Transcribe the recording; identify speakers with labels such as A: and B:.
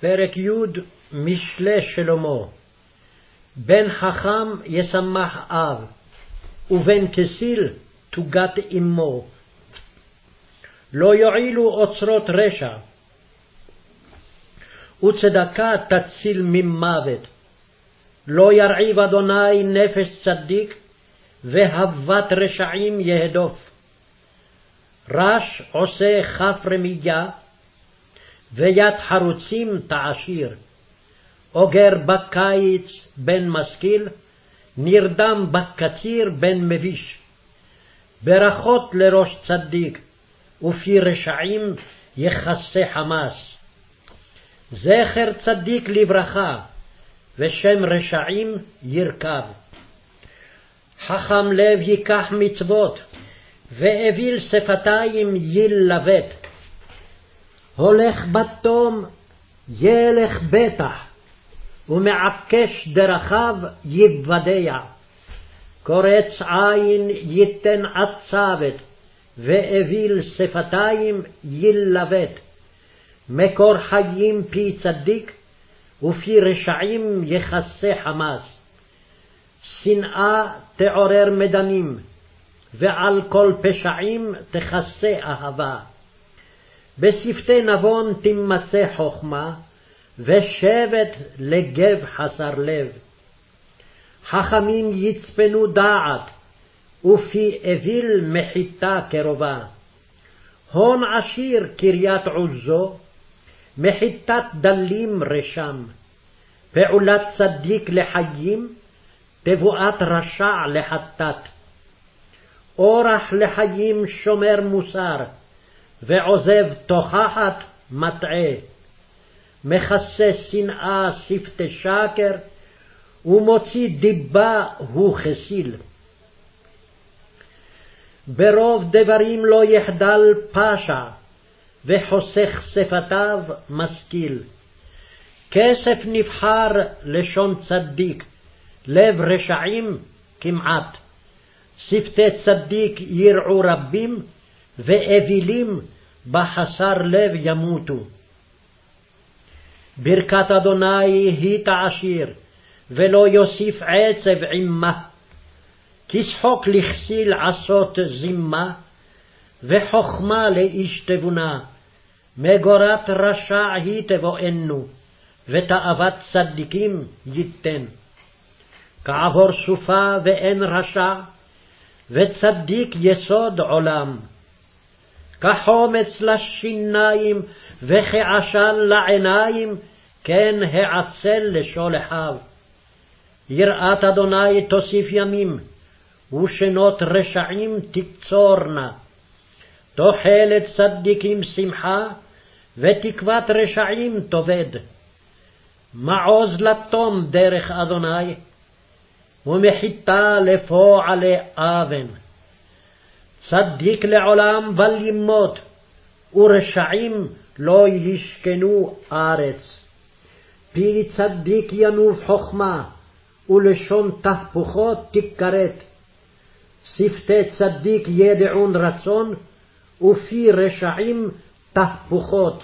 A: פרק י' משלי שלמה בן חכם ישמח אב, ובן כסיל תוגת אמו. לא יועילו אוצרות רשע, וצדקה תציל ממוות. לא ירעיב אדוני נפש צדיק, והבת רשעים יהדוף. רש עושה כף רמייה, ויד חרוצים תעשיר. אוגר בקיץ בן משכיל, נרדם בקציר בן מביש. ברכות לראש צדיק, ופי רשעים יכסה חמס. זכר צדיק לברכה, ושם רשעים ירכב. חכם לב ייקח מצוות, ואוויל שפתיים ילבט. הולך בתום ילך בטח, ומעקש דרכיו יבדע. קורץ עין ייתן עצבת, ואוויל שפתיים ילבט. מקור חיים פי צדיק, ופי רשעים יכסה חמס. שנאה תעורר מדנים, ועל כל פשעים תכסה אהבה. בשפתי נבון תימצא חכמה, ושבט לגב חסר לב. חכמים יצפנו דעת, ופי אוויל מחיתה קרובה. הון עשיר קריית עוזו, מחיתת דלים רשם. פעולת צדיק לחיים, תבואת רשע לחטאת. אורח לחיים שומר מוסר, ועוזב תוכחת מטעה. מכסה שנאה שפתי שקר, ומוציא דיבה הוא כסיל. ברוב דברים לא יחדל פשע, וחוסך שפתיו משכיל. כסף נבחר לשון צדיק, לב רשעים כמעט. שפתי צדיק ירעו רבים, ואווילים בחסר לב ימותו. ברכת אדוני היא תעשיר, ולא יוסיף עצב עמה. כשחוק לכסיל עשות זימה, וחכמה לאיש תבונה. מגורת רשע היא תבואנו, ותאוות צדיקים ייתן. כעבור סופה ואין רשע, וצדיק יסוד עולם. כחומץ לשיניים וכעשן לעיניים, כן העצל לשולחיו. יראת אדוני תוסיף ימים, ושנות רשעים תקצורנה. תוחלת צדיקים שמחה, ותקוות רשעים תאבד. מעוז לתום דרך אדוני, ומחיתה לפועלי אבן. צדיק לעולם בל ימות, ורשעים לא ישכנו ארץ. פי צדיק ינוב חכמה, ולשון תהפוכות תכרת. שפתי צדיק ידעון רצון, ופי רשעים תהפוכות.